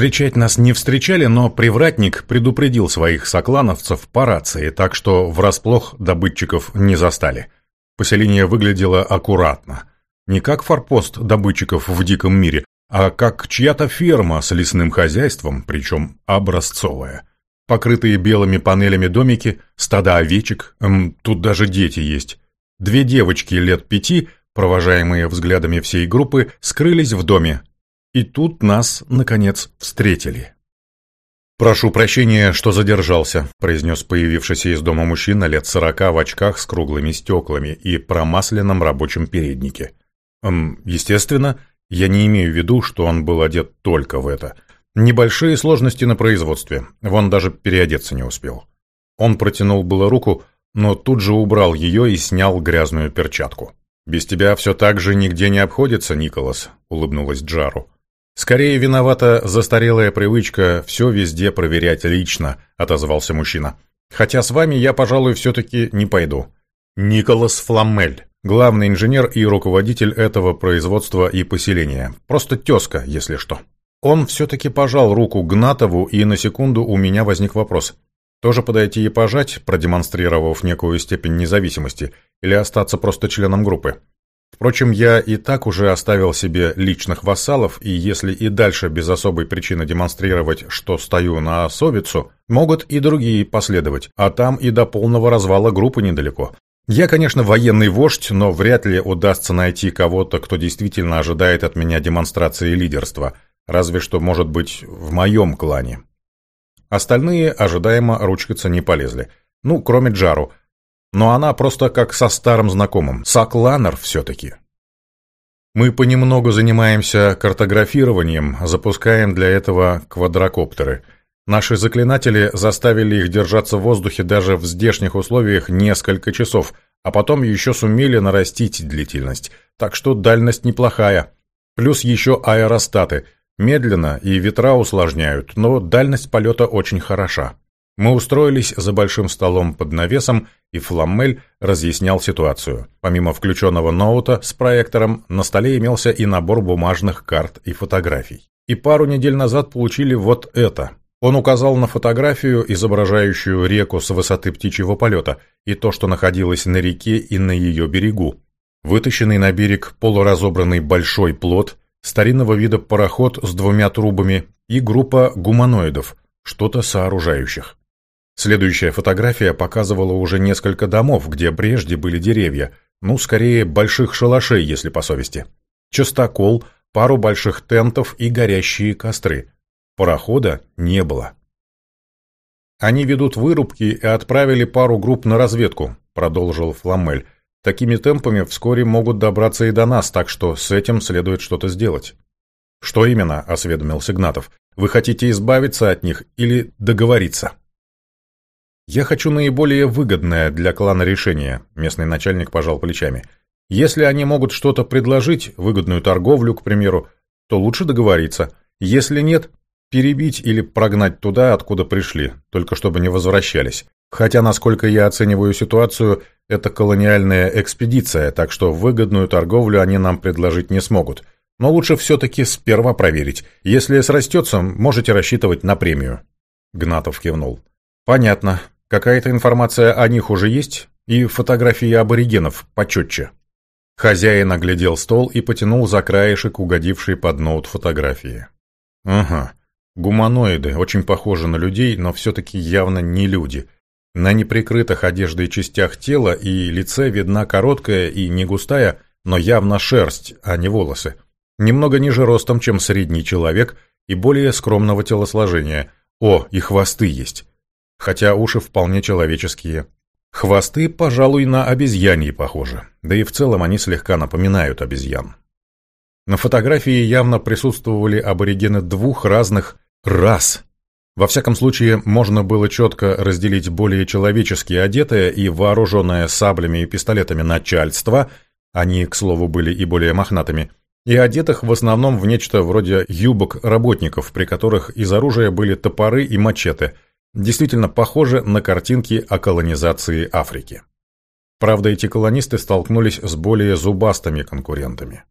Встречать нас не встречали, но привратник предупредил своих соклановцев по рации, так что врасплох добытчиков не застали. Поселение выглядело аккуратно. Не как форпост добытчиков в диком мире, а как чья-то ферма с лесным хозяйством, причем образцовая. Покрытые белыми панелями домики, стада овечек, эм, тут даже дети есть. Две девочки лет пяти, провожаемые взглядами всей группы, скрылись в доме. И тут нас, наконец, встретили. «Прошу прощения, что задержался», — произнес появившийся из дома мужчина лет сорока в очках с круглыми стеклами и промасленном рабочем переднике. Эм, естественно, я не имею в виду, что он был одет только в это. Небольшие сложности на производстве, вон даже переодеться не успел. Он протянул было руку, но тут же убрал ее и снял грязную перчатку. «Без тебя все так же нигде не обходится, Николас», — улыбнулась Джару. «Скорее виновата застарелая привычка все везде проверять лично», — отозвался мужчина. «Хотя с вами я, пожалуй, все-таки не пойду». Николас Фламмель. Главный инженер и руководитель этого производства и поселения. Просто тезка, если что. Он все-таки пожал руку Гнатову, и на секунду у меня возник вопрос. Тоже подойти и пожать, продемонстрировав некую степень независимости, или остаться просто членом группы? Впрочем, я и так уже оставил себе личных вассалов, и если и дальше без особой причины демонстрировать, что стою на особицу, могут и другие последовать, а там и до полного развала группы недалеко. Я, конечно, военный вождь, но вряд ли удастся найти кого-то, кто действительно ожидает от меня демонстрации лидерства, разве что, может быть, в моем клане. Остальные ожидаемо ручкаться не полезли. Ну, кроме Джару. Но она просто как со старым знакомым. Сакланер все-таки. Мы понемногу занимаемся картографированием, запускаем для этого квадрокоптеры – Наши заклинатели заставили их держаться в воздухе даже в здешних условиях несколько часов, а потом еще сумели нарастить длительность, так что дальность неплохая. Плюс еще аэростаты. Медленно и ветра усложняют, но дальность полета очень хороша. Мы устроились за большим столом под навесом, и Фламмель разъяснял ситуацию. Помимо включенного ноута с проектором, на столе имелся и набор бумажных карт и фотографий. И пару недель назад получили вот это – он указал на фотографию, изображающую реку с высоты птичьего полета, и то, что находилось на реке и на ее берегу. Вытащенный на берег полуразобранный большой плот, старинного вида пароход с двумя трубами и группа гуманоидов, что-то сооружающих. Следующая фотография показывала уже несколько домов, где прежде были деревья, ну, скорее, больших шалашей, если по совести. Частокол, пару больших тентов и горящие костры – Парохода не было. «Они ведут вырубки и отправили пару групп на разведку», — продолжил Фламель. «Такими темпами вскоре могут добраться и до нас, так что с этим следует что-то сделать». «Что именно?» — осведомился Гнатов. «Вы хотите избавиться от них или договориться?» «Я хочу наиболее выгодное для клана решение», — местный начальник пожал плечами. «Если они могут что-то предложить, выгодную торговлю, к примеру, то лучше договориться. Если нет, Перебить или прогнать туда, откуда пришли, только чтобы не возвращались. Хотя, насколько я оцениваю ситуацию, это колониальная экспедиция, так что выгодную торговлю они нам предложить не смогут. Но лучше все-таки сперва проверить. Если срастется, можете рассчитывать на премию». Гнатов кивнул. «Понятно. Какая-то информация о них уже есть? И фотографии аборигенов почетче». Хозяин оглядел стол и потянул за краешек угодившей под ноут фотографии. «Ага. Гуманоиды, очень похожи на людей, но все-таки явно не люди. На неприкрытых одеждой частях тела и лице видна короткая и не густая, но явно шерсть, а не волосы. Немного ниже ростом, чем средний человек, и более скромного телосложения. О, и хвосты есть. Хотя уши вполне человеческие. Хвосты, пожалуй, на обезьяньи похожи, да и в целом они слегка напоминают обезьян. На фотографии явно присутствовали аборигены двух разных рас. Во всяком случае, можно было четко разделить более человечески одетое и вооруженное саблями и пистолетами начальство, они, к слову, были и более мохнатыми, и одетых в основном в нечто вроде юбок работников, при которых из оружия были топоры и мачете, действительно похожи на картинки о колонизации Африки. Правда, эти колонисты столкнулись с более зубастыми конкурентами.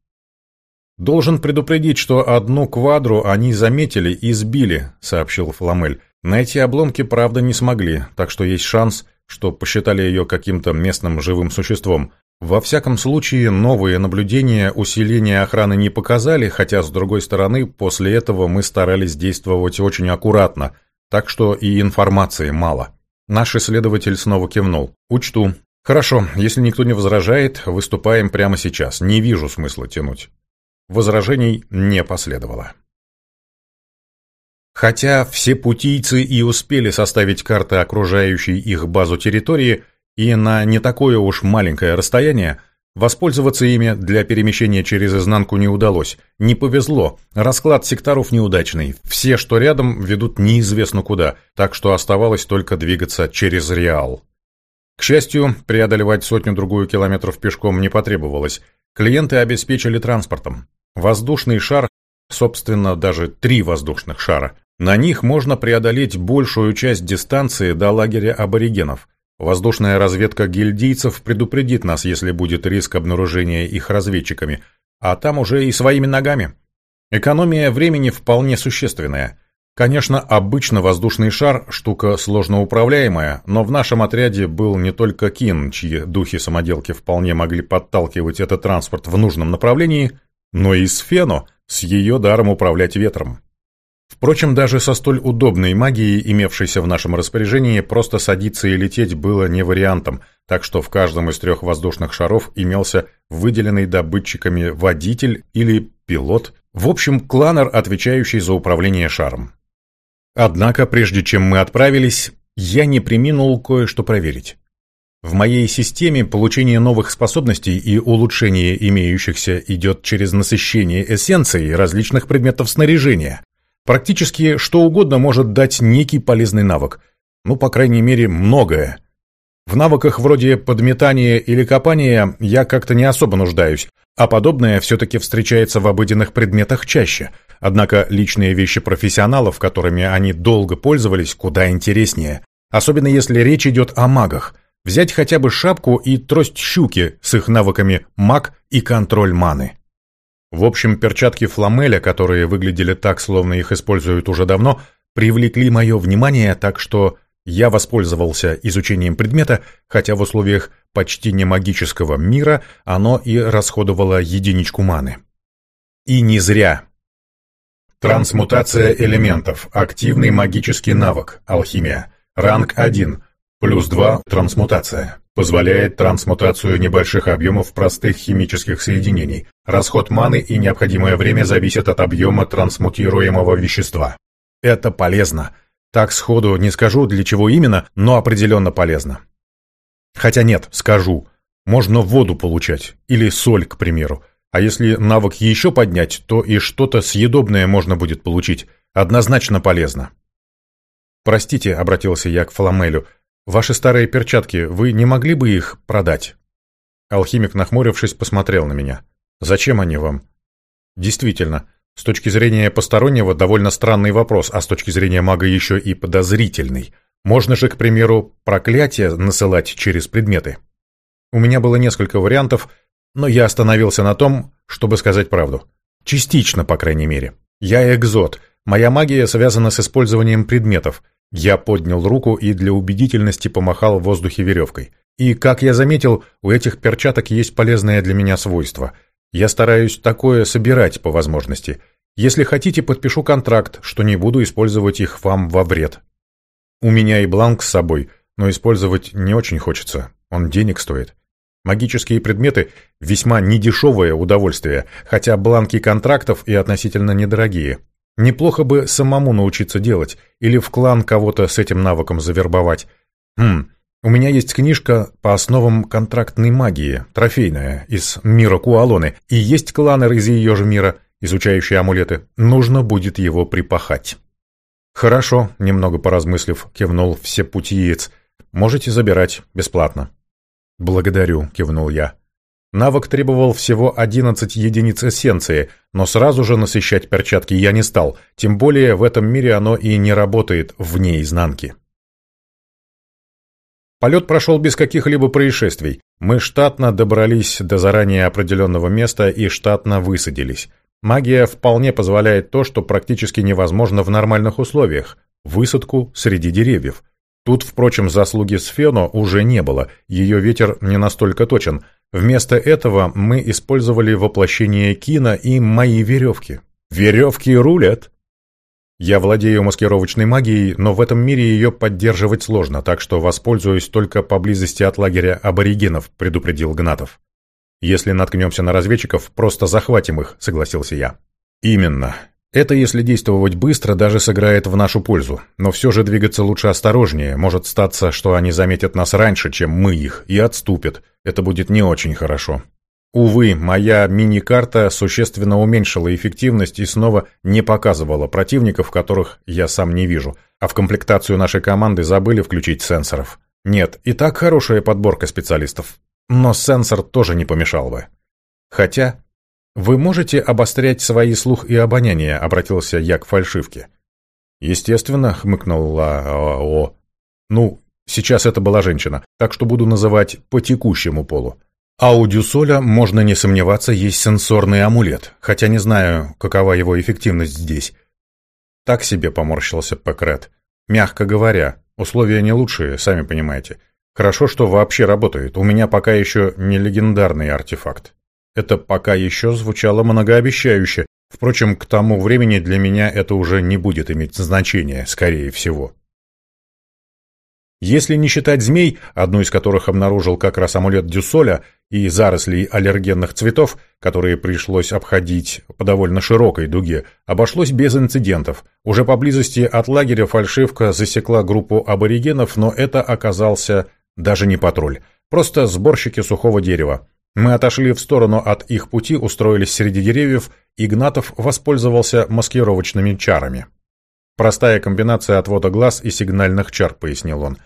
«Должен предупредить, что одну квадру они заметили и сбили», — сообщил Фламель. «Найти обломки, правда, не смогли, так что есть шанс, что посчитали ее каким-то местным живым существом. Во всяком случае, новые наблюдения усиления охраны не показали, хотя, с другой стороны, после этого мы старались действовать очень аккуратно, так что и информации мало». Наш исследователь снова кивнул. «Учту. Хорошо, если никто не возражает, выступаем прямо сейчас. Не вижу смысла тянуть». Возражений не последовало. Хотя все путийцы и успели составить карты окружающей их базу территории и на не такое уж маленькое расстояние, воспользоваться ими для перемещения через изнанку не удалось. Не повезло, расклад секторов неудачный, все, что рядом, ведут неизвестно куда, так что оставалось только двигаться через Реал. К счастью, преодолевать сотню-другую километров пешком не потребовалось, клиенты обеспечили транспортом. Воздушный шар, собственно, даже три воздушных шара. На них можно преодолеть большую часть дистанции до лагеря аборигенов. Воздушная разведка гильдийцев предупредит нас, если будет риск обнаружения их разведчиками, а там уже и своими ногами. Экономия времени вполне существенная. Конечно, обычно воздушный шар – штука сложно управляемая, но в нашем отряде был не только Кин, чьи духи-самоделки вполне могли подталкивать этот транспорт в нужном направлении – но и Сфену с ее даром управлять ветром. Впрочем, даже со столь удобной магией, имевшейся в нашем распоряжении, просто садиться и лететь было не вариантом, так что в каждом из трех воздушных шаров имелся выделенный добытчиками водитель или пилот, в общем, кланер, отвечающий за управление шаром. Однако, прежде чем мы отправились, я не приминул кое-что проверить. В моей системе получение новых способностей и улучшение имеющихся идет через насыщение эссенцией различных предметов снаряжения. Практически что угодно может дать некий полезный навык. Ну, по крайней мере, многое. В навыках вроде подметания или копания я как-то не особо нуждаюсь, а подобное все-таки встречается в обыденных предметах чаще. Однако личные вещи профессионалов, которыми они долго пользовались, куда интереснее. Особенно если речь идет о магах – Взять хотя бы шапку и трость щуки с их навыками маг и контроль маны. В общем, перчатки фламеля, которые выглядели так, словно их используют уже давно, привлекли мое внимание, так что я воспользовался изучением предмета, хотя в условиях почти не магического мира оно и расходовало единичку маны. И не зря. Трансмутация элементов. Активный магический навык. Алхимия. Ранг 1. Плюс 2 – трансмутация. Позволяет трансмутацию небольших объемов простых химических соединений. Расход маны и необходимое время зависят от объема трансмутируемого вещества. Это полезно. Так сходу не скажу, для чего именно, но определенно полезно. Хотя нет, скажу. Можно воду получать. Или соль, к примеру. А если навык еще поднять, то и что-то съедобное можно будет получить. Однозначно полезно. «Простите», — обратился я к Фламелю, — Ваши старые перчатки, вы не могли бы их продать?» Алхимик, нахмурившись, посмотрел на меня. «Зачем они вам?» «Действительно, с точки зрения постороннего довольно странный вопрос, а с точки зрения мага еще и подозрительный. Можно же, к примеру, проклятие насылать через предметы?» У меня было несколько вариантов, но я остановился на том, чтобы сказать правду. Частично, по крайней мере. Я экзот. Моя магия связана с использованием предметов – я поднял руку и для убедительности помахал в воздухе веревкой. И, как я заметил, у этих перчаток есть полезное для меня свойство. Я стараюсь такое собирать по возможности. Если хотите, подпишу контракт, что не буду использовать их вам во вред. У меня и бланк с собой, но использовать не очень хочется. Он денег стоит. Магические предметы – весьма недешевое удовольствие, хотя бланки контрактов и относительно недорогие. Неплохо бы самому научиться делать, или в клан кого-то с этим навыком завербовать. Хм, у меня есть книжка по основам контрактной магии, трофейная, из мира Куалоны, и есть кланер из ее же мира, изучающий амулеты. Нужно будет его припахать. «Хорошо», — немного поразмыслив, кивнул все путиец. «Можете забирать, бесплатно». «Благодарю», — кивнул я. Навык требовал всего 11 единиц эссенции, но сразу же насыщать перчатки я не стал, тем более в этом мире оно и не работает вне изнанки. Полет прошел без каких-либо происшествий. Мы штатно добрались до заранее определенного места и штатно высадились. Магия вполне позволяет то, что практически невозможно в нормальных условиях – высадку среди деревьев. Тут, впрочем, заслуги Сфено уже не было, ее ветер не настолько точен. Вместо этого мы использовали воплощение Кина и мои веревки. Веревки рулят! Я владею маскировочной магией, но в этом мире ее поддерживать сложно, так что воспользуюсь только поблизости от лагеря аборигенов, предупредил Гнатов. Если наткнемся на разведчиков, просто захватим их, согласился я. Именно. Это, если действовать быстро, даже сыграет в нашу пользу. Но все же двигаться лучше осторожнее. Может статься, что они заметят нас раньше, чем мы их, и отступят. Это будет не очень хорошо. Увы, моя мини-карта существенно уменьшила эффективность и снова не показывала противников, которых я сам не вижу. А в комплектацию нашей команды забыли включить сенсоров. Нет, и так хорошая подборка специалистов. Но сенсор тоже не помешал бы. Хотя... «Вы можете обострять свои слух и обоняние?» — обратился я к фальшивке. «Естественно», — хмыкнула ООО. «Ну, сейчас это была женщина, так что буду называть по текущему полу. А можно не сомневаться, есть сенсорный амулет, хотя не знаю, какова его эффективность здесь. Так себе поморщился Пекрет. Мягко говоря, условия не лучшие, сами понимаете. Хорошо, что вообще работает. У меня пока еще не легендарный артефакт. Это пока еще звучало многообещающе. Впрочем, к тому времени для меня это уже не будет иметь значения, скорее всего. Если не считать змей, одну из которых обнаружил как раз амулет Дюсоля, и зарослей аллергенных цветов, которые пришлось обходить по довольно широкой дуге, обошлось без инцидентов. Уже поблизости от лагеря фальшивка засекла группу аборигенов, но это оказался даже не патруль, просто сборщики сухого дерева. Мы отошли в сторону от их пути, устроились среди деревьев, Игнатов воспользовался маскировочными чарами. «Простая комбинация отвода глаз и сигнальных чар», — пояснил он.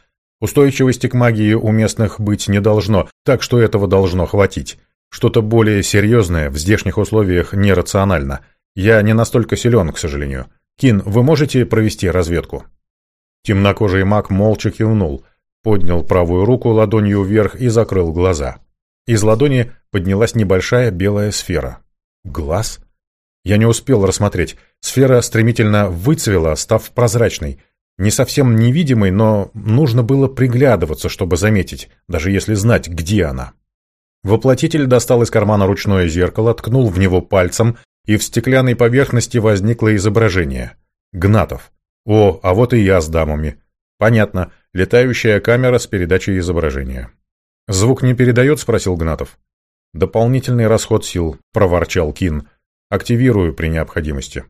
Устойчивости к магии у местных быть не должно, так что этого должно хватить. Что-то более серьезное в здешних условиях нерационально. Я не настолько силен, к сожалению. Кин, вы можете провести разведку?» Темнокожий маг молча кивнул, поднял правую руку ладонью вверх и закрыл глаза. Из ладони поднялась небольшая белая сфера. Глаз? Я не успел рассмотреть. Сфера стремительно выцвела, став прозрачной — не совсем невидимой, но нужно было приглядываться, чтобы заметить, даже если знать, где она. Воплотитель достал из кармана ручное зеркало, ткнул в него пальцем, и в стеклянной поверхности возникло изображение. Гнатов. О, а вот и я с дамами. Понятно, летающая камера с передачей изображения. «Звук не передает?» — спросил Гнатов. «Дополнительный расход сил», — проворчал Кин. «Активирую при необходимости».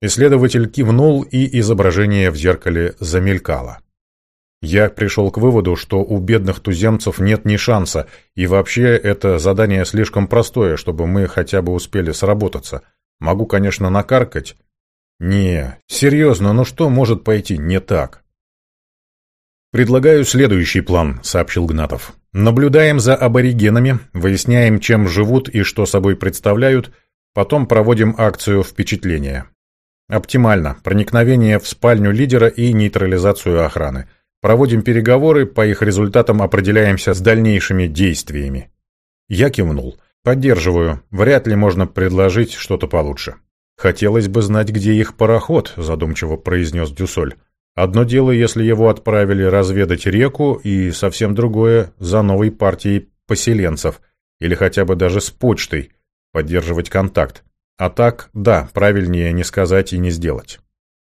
Исследователь кивнул, и изображение в зеркале замелькало. Я пришел к выводу, что у бедных туземцев нет ни шанса, и вообще это задание слишком простое, чтобы мы хотя бы успели сработаться. Могу, конечно, накаркать. Не, серьезно, ну что может пойти не так? «Предлагаю следующий план», — сообщил Гнатов. «Наблюдаем за аборигенами, выясняем, чем живут и что собой представляют, потом проводим акцию впечатления. Оптимально. Проникновение в спальню лидера и нейтрализацию охраны. Проводим переговоры, по их результатам определяемся с дальнейшими действиями. Я кивнул. Поддерживаю. Вряд ли можно предложить что-то получше. Хотелось бы знать, где их пароход, задумчиво произнес Дюсоль. Одно дело, если его отправили разведать реку, и совсем другое за новой партией поселенцев, или хотя бы даже с почтой, поддерживать контакт. А так, да, правильнее не сказать и не сделать.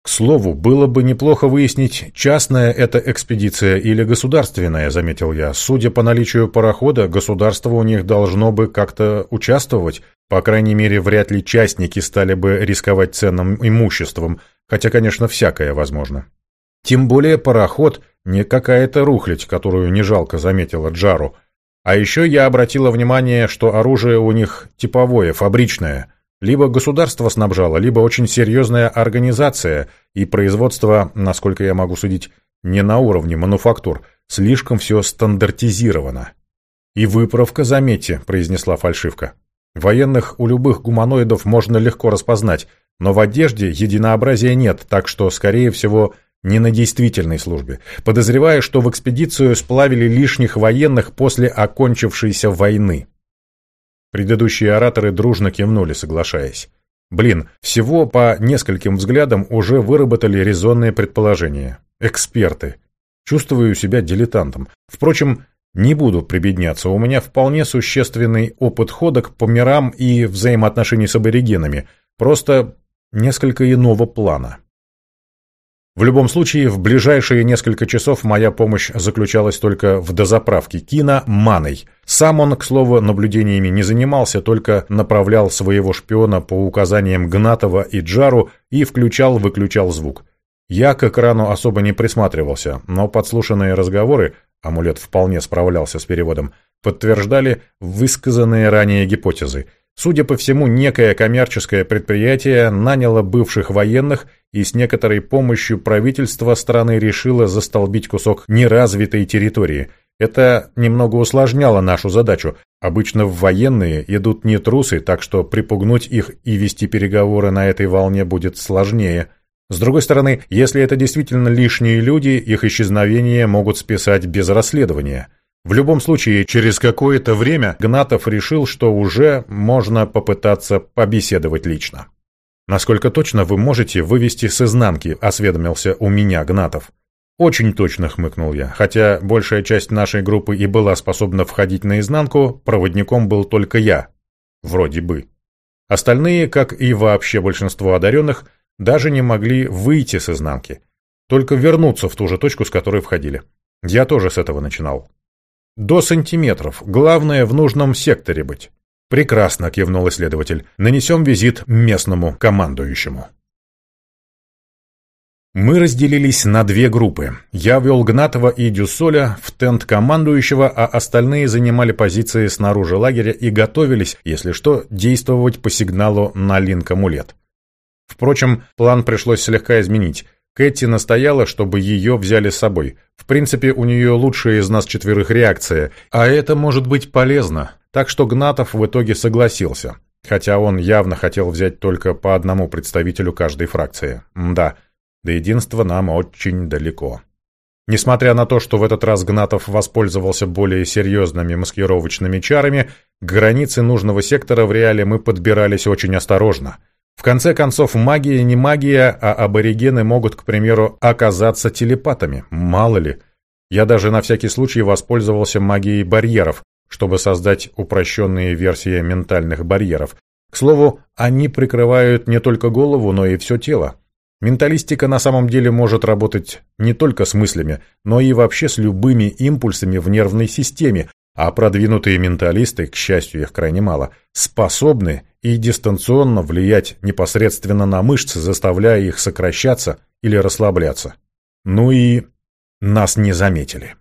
К слову, было бы неплохо выяснить, частная это экспедиция или государственная, заметил я. Судя по наличию парохода, государство у них должно бы как-то участвовать. По крайней мере, вряд ли частники стали бы рисковать ценным имуществом, хотя, конечно, всякое возможно. Тем более пароход не какая-то рухлядь, которую не жалко заметила Джару. А еще я обратила внимание, что оружие у них типовое, фабричное – либо государство снабжало, либо очень серьезная организация, и производство, насколько я могу судить, не на уровне мануфактур, слишком все стандартизировано. «И выправка, заметьте», — произнесла фальшивка. «Военных у любых гуманоидов можно легко распознать, но в одежде единообразия нет, так что, скорее всего, не на действительной службе. Подозреваю, что в экспедицию сплавили лишних военных после окончившейся войны». Предыдущие ораторы дружно кивнули, соглашаясь. Блин, всего по нескольким взглядам уже выработали резонные предположения. Эксперты. Чувствую себя дилетантом. Впрочем, не буду прибедняться, у меня вполне существенный опыт ходок по мирам и взаимоотношений с аборигенами, просто несколько иного плана. В любом случае, в ближайшие несколько часов моя помощь заключалась только в дозаправке Кина маной. Сам он, к слову, наблюдениями не занимался, только направлял своего шпиона по указаниям Гнатова и Джару и включал-выключал звук. Я к экрану особо не присматривался, но подслушанные разговоры, амулет вполне справлялся с переводом, подтверждали высказанные ранее гипотезы – Судя по всему, некое коммерческое предприятие наняло бывших военных и с некоторой помощью правительства страны решило застолбить кусок неразвитой территории. Это немного усложняло нашу задачу. Обычно в военные идут не трусы, так что припугнуть их и вести переговоры на этой волне будет сложнее. С другой стороны, если это действительно лишние люди, их исчезновение могут списать без расследования – в любом случае, через какое-то время Гнатов решил, что уже можно попытаться побеседовать лично. «Насколько точно вы можете вывести с изнанки?» – осведомился у меня Гнатов. «Очень точно», – хмыкнул я. Хотя большая часть нашей группы и была способна входить наизнанку, проводником был только я. Вроде бы. Остальные, как и вообще большинство одаренных, даже не могли выйти с изнанки. Только вернуться в ту же точку, с которой входили. Я тоже с этого начинал. До сантиметров. Главное, в нужном секторе быть. Прекрасно, кивнул исследователь. Нанесем визит местному командующему. Мы разделились на две группы. Я вел Гнатова и Дюсоля в тент командующего, а остальные занимали позиции снаружи лагеря и готовились, если что, действовать по сигналу на линк-амулет. Впрочем, план пришлось слегка изменить. Кэти настояла, чтобы ее взяли с собой. В принципе, у нее лучшая из нас четверых реакция, а это может быть полезно. Так что Гнатов в итоге согласился. Хотя он явно хотел взять только по одному представителю каждой фракции. Да, до единства нам очень далеко. Несмотря на то, что в этот раз Гнатов воспользовался более серьезными маскировочными чарами, к границе нужного сектора в реале мы подбирались очень осторожно – в конце концов, магия не магия, а аборигены могут, к примеру, оказаться телепатами, мало ли. Я даже на всякий случай воспользовался магией барьеров, чтобы создать упрощенные версии ментальных барьеров. К слову, они прикрывают не только голову, но и все тело. Менталистика на самом деле может работать не только с мыслями, но и вообще с любыми импульсами в нервной системе, а продвинутые менталисты, к счастью их крайне мало, способны и дистанционно влиять непосредственно на мышцы, заставляя их сокращаться или расслабляться. Ну и нас не заметили.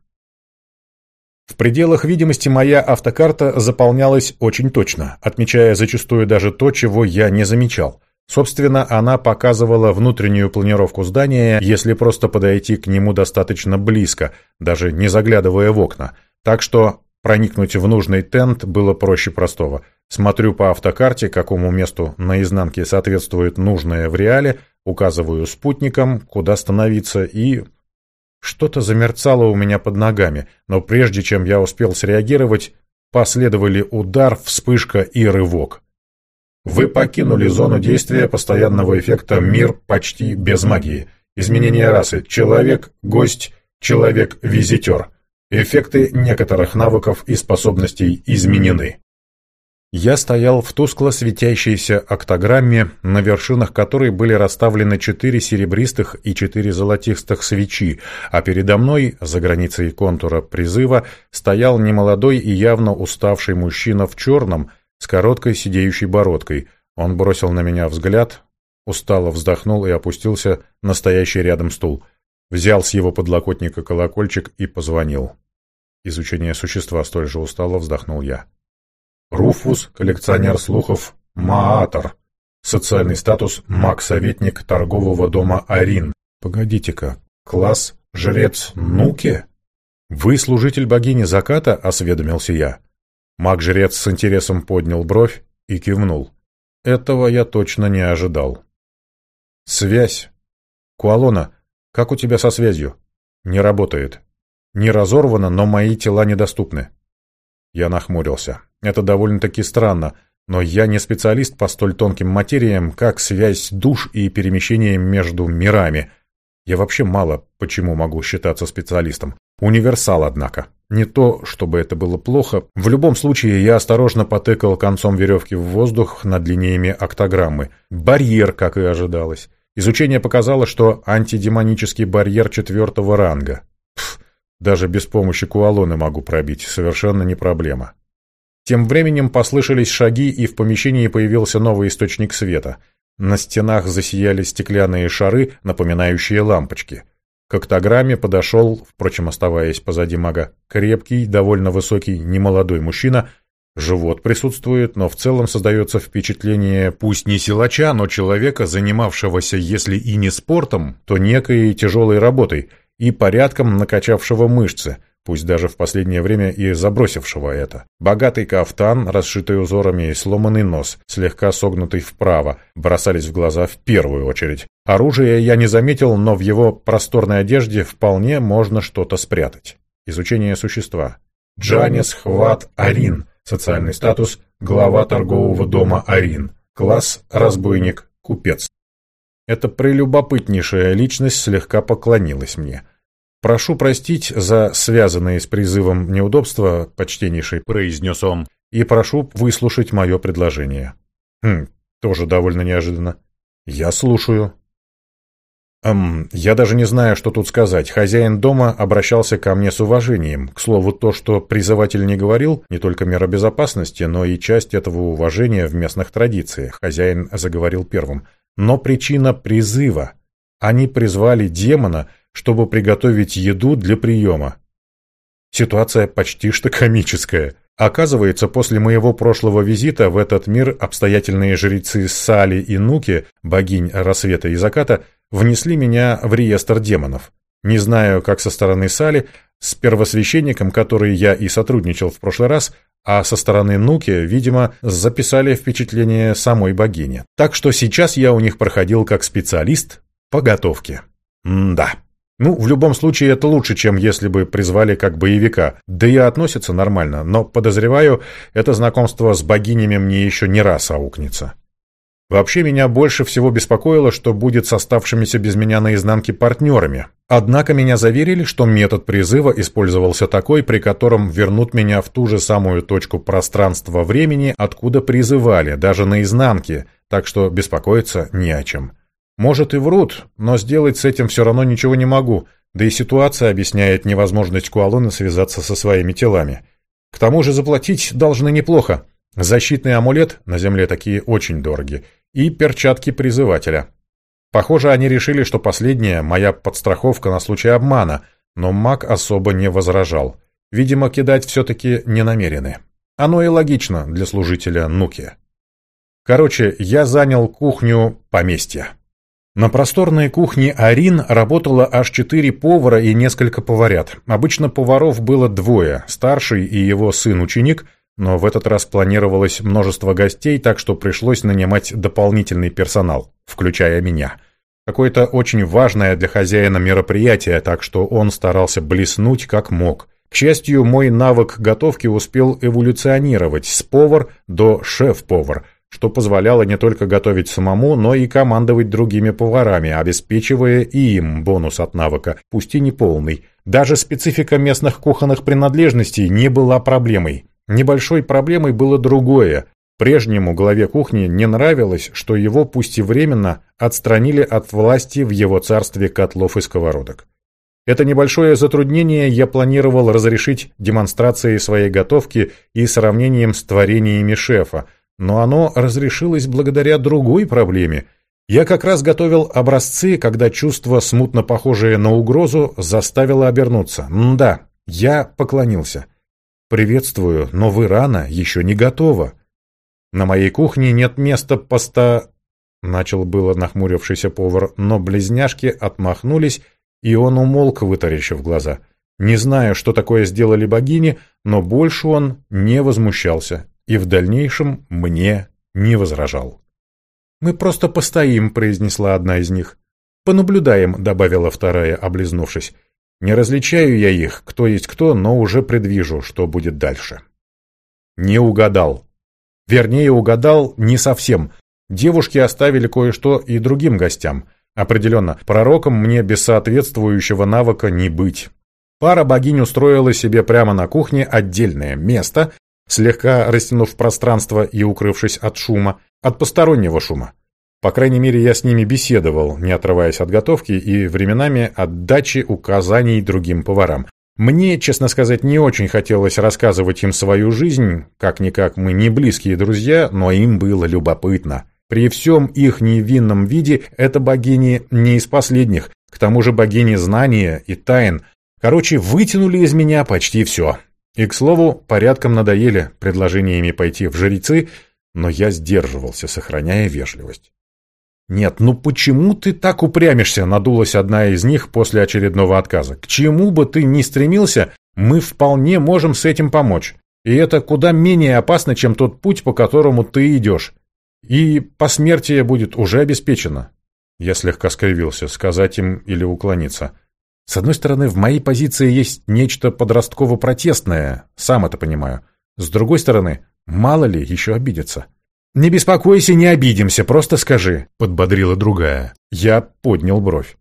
В пределах видимости моя автокарта заполнялась очень точно, отмечая зачастую даже то, чего я не замечал. Собственно, она показывала внутреннюю планировку здания, если просто подойти к нему достаточно близко, даже не заглядывая в окна. Так что Проникнуть в нужный тент было проще простого. Смотрю по автокарте, какому месту на изнанке соответствует нужное в реале, указываю спутникам, куда становиться, и... Что-то замерцало у меня под ногами, но прежде чем я успел среагировать, последовали удар, вспышка и рывок. Вы покинули зону действия постоянного эффекта «Мир почти без магии». Изменение расы «Человек», «Гость», «Человек-визитер». Эффекты некоторых навыков и способностей изменены. Я стоял в тускло светящейся октограмме, на вершинах которой были расставлены четыре серебристых и четыре золотистых свечи, а передо мной, за границей контура призыва, стоял немолодой и явно уставший мужчина в черном, с короткой сидеющей бородкой. Он бросил на меня взгляд, устало вздохнул и опустился на стоящий рядом стул. Взял с его подлокотника колокольчик и позвонил. Изучение существа столь же устало вздохнул я. Руфус, коллекционер слухов, Маатор. Социальный статус – маг-советник торгового дома Арин. Погодите-ка, класс жрец Нуке? Вы служитель богини заката, осведомился я. Маг-жрец с интересом поднял бровь и кивнул. Этого я точно не ожидал. Связь. Куалона, как у тебя со связью? Не работает. Не разорвано, но мои тела недоступны. Я нахмурился. Это довольно-таки странно, но я не специалист по столь тонким материям, как связь душ и перемещение между мирами. Я вообще мало почему могу считаться специалистом. Универсал, однако. Не то, чтобы это было плохо. В любом случае, я осторожно потыкал концом веревки в воздух над линиями октограммы. Барьер, как и ожидалось. Изучение показало, что антидемонический барьер четвертого ранга. Даже без помощи куалоны могу пробить, совершенно не проблема. Тем временем послышались шаги, и в помещении появился новый источник света. На стенах засияли стеклянные шары, напоминающие лампочки. К октограмме подошел, впрочем, оставаясь позади мага, крепкий, довольно высокий, немолодой мужчина. Живот присутствует, но в целом создается впечатление, пусть не силача, но человека, занимавшегося, если и не спортом, то некой тяжелой работой и порядком накачавшего мышцы – пусть даже в последнее время и забросившего это. Богатый кафтан, расшитый узорами и сломанный нос, слегка согнутый вправо, бросались в глаза в первую очередь. Оружия я не заметил, но в его просторной одежде вполне можно что-то спрятать. Изучение существа. Джанис Хват Арин. Социальный статус – глава торгового дома Арин. Класс – разбойник, купец. Эта прелюбопытнейшая личность слегка поклонилась мне – «Прошу простить за связанные с призывом неудобства, почтеннейший», — произнес он, «и прошу выслушать мое предложение». «Хм, тоже довольно неожиданно». «Я слушаю». Эм, я даже не знаю, что тут сказать. Хозяин дома обращался ко мне с уважением. К слову, то, что призыватель не говорил, не только мера безопасности, но и часть этого уважения в местных традициях. Хозяин заговорил первым. Но причина призыва. Они призвали демона — чтобы приготовить еду для приема. Ситуация почти что комическая. Оказывается, после моего прошлого визита в этот мир обстоятельные жрецы Сали и Нуки, богинь рассвета и заката, внесли меня в реестр демонов. Не знаю, как со стороны Сали, с первосвященником, который я и сотрудничал в прошлый раз, а со стороны Нуки, видимо, записали впечатление самой богини. Так что сейчас я у них проходил как специалист по готовке. М да. Ну, в любом случае, это лучше, чем если бы призвали как боевика. Да и относятся нормально, но, подозреваю, это знакомство с богинями мне еще не раз аукнется. Вообще, меня больше всего беспокоило, что будет с оставшимися без меня наизнанке партнерами. Однако меня заверили, что метод призыва использовался такой, при котором вернут меня в ту же самую точку пространства-времени, откуда призывали, даже наизнанке, так что беспокоиться не о чем. Может и врут, но сделать с этим все равно ничего не могу, да и ситуация объясняет невозможность Куалоны связаться со своими телами. К тому же заплатить должны неплохо. Защитный амулет, на земле такие очень дороги, и перчатки призывателя. Похоже, они решили, что последняя – моя подстраховка на случай обмана, но маг особо не возражал. Видимо, кидать все-таки не намерены. Оно и логично для служителя Нуки. Короче, я занял кухню поместья. На просторной кухне Арин работало аж четыре повара и несколько поварят. Обычно поваров было двое, старший и его сын-ученик, но в этот раз планировалось множество гостей, так что пришлось нанимать дополнительный персонал, включая меня. Какое-то очень важное для хозяина мероприятие, так что он старался блеснуть как мог. К счастью, мой навык готовки успел эволюционировать с повар до шеф-повар – что позволяло не только готовить самому, но и командовать другими поварами, обеспечивая и им бонус от навыка, пусть и не полный. Даже специфика местных кухонных принадлежностей не была проблемой. Небольшой проблемой было другое. Прежнему главе кухни не нравилось, что его, пусть и временно, отстранили от власти в его царстве котлов и сковородок. Это небольшое затруднение я планировал разрешить демонстрацией своей готовки и сравнением с творениями шефа – но оно разрешилось благодаря другой проблеме. Я как раз готовил образцы, когда чувство, смутно похожее на угрозу, заставило обернуться. М да, я поклонился. «Приветствую, но вы рано, еще не готово». «На моей кухне нет места поста...» Начал было нахмурившийся повар, но близняшки отмахнулись, и он умолк, вытаращив глаза. Не знаю, что такое сделали богини, но больше он не возмущался и в дальнейшем мне не возражал. «Мы просто постоим», — произнесла одна из них. «Понаблюдаем», — добавила вторая, облизнувшись. «Не различаю я их, кто есть кто, но уже предвижу, что будет дальше». Не угадал. Вернее, угадал не совсем. Девушки оставили кое-что и другим гостям. Определенно, пророком мне без соответствующего навыка не быть. Пара богинь устроила себе прямо на кухне отдельное место, слегка растянув пространство и укрывшись от шума, от постороннего шума. По крайней мере, я с ними беседовал, не отрываясь от готовки и временами от дачи указаний другим поварам. Мне, честно сказать, не очень хотелось рассказывать им свою жизнь, как-никак мы не близкие друзья, но им было любопытно. При всем их невинном виде это богини не из последних, к тому же богини знания и тайн. Короче, вытянули из меня почти все. И, к слову, порядком надоели предложениями пойти в жрецы, но я сдерживался, сохраняя вежливость. «Нет, ну почему ты так упрямишься?» — надулась одна из них после очередного отказа. «К чему бы ты ни стремился, мы вполне можем с этим помочь. И это куда менее опасно, чем тот путь, по которому ты идешь. И посмертие будет уже обеспечено». Я слегка скривился, сказать им или уклониться. С одной стороны, в моей позиции есть нечто подростково-протестное, сам это понимаю. С другой стороны, мало ли еще обидятся. «Не беспокойся, не обидимся, просто скажи», — подбодрила другая. Я поднял бровь.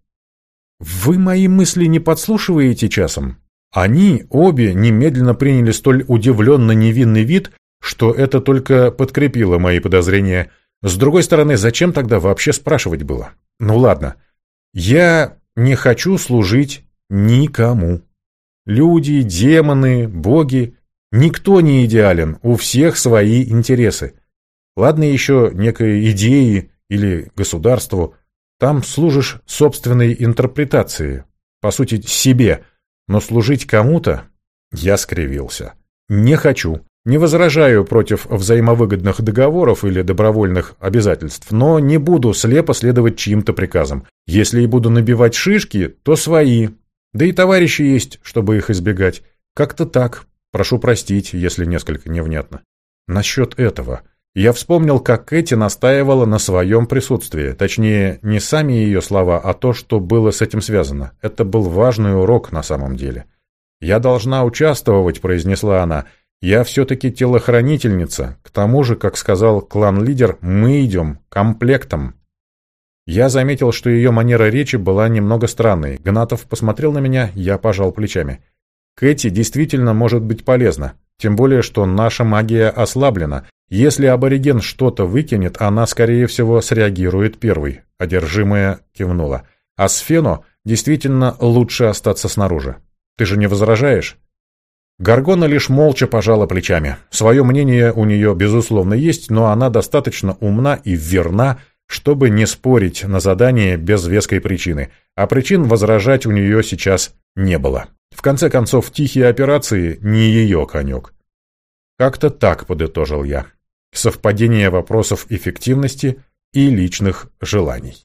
«Вы мои мысли не подслушиваете часом?» Они обе немедленно приняли столь удивленно невинный вид, что это только подкрепило мои подозрения. С другой стороны, зачем тогда вообще спрашивать было? Ну ладно. Я не хочу служить никому. Люди, демоны, боги. Никто не идеален, у всех свои интересы. Ладно еще некой идеи или государству. Там служишь собственной интерпретации, по сути, себе. Но служить кому-то я скривился. Не хочу. Не возражаю против взаимовыгодных договоров или добровольных обязательств, но не буду слепо следовать чьим-то приказам. Если и буду набивать шишки, то свои. Да и товарищи есть, чтобы их избегать. Как-то так. Прошу простить, если несколько невнятно. Насчет этого. Я вспомнил, как Кэти настаивала на своем присутствии. Точнее, не сами ее слова, а то, что было с этим связано. Это был важный урок на самом деле. «Я должна участвовать», — произнесла она, — я все-таки телохранительница. К тому же, как сказал клан-лидер, мы идем комплектом. Я заметил, что ее манера речи была немного странной. Гнатов посмотрел на меня, я пожал плечами. Кэти действительно может быть полезна. Тем более, что наша магия ослаблена. Если абориген что-то выкинет, она, скорее всего, среагирует первой. Одержимая кивнула. А Сфено действительно лучше остаться снаружи. Ты же не возражаешь? Гаргона лишь молча пожала плечами. Свое мнение у нее, безусловно, есть, но она достаточно умна и верна, чтобы не спорить на задание без веской причины, а причин возражать у нее сейчас не было. В конце концов, тихие операции не ее конек. Как-то так подытожил я. Совпадение вопросов эффективности и личных желаний.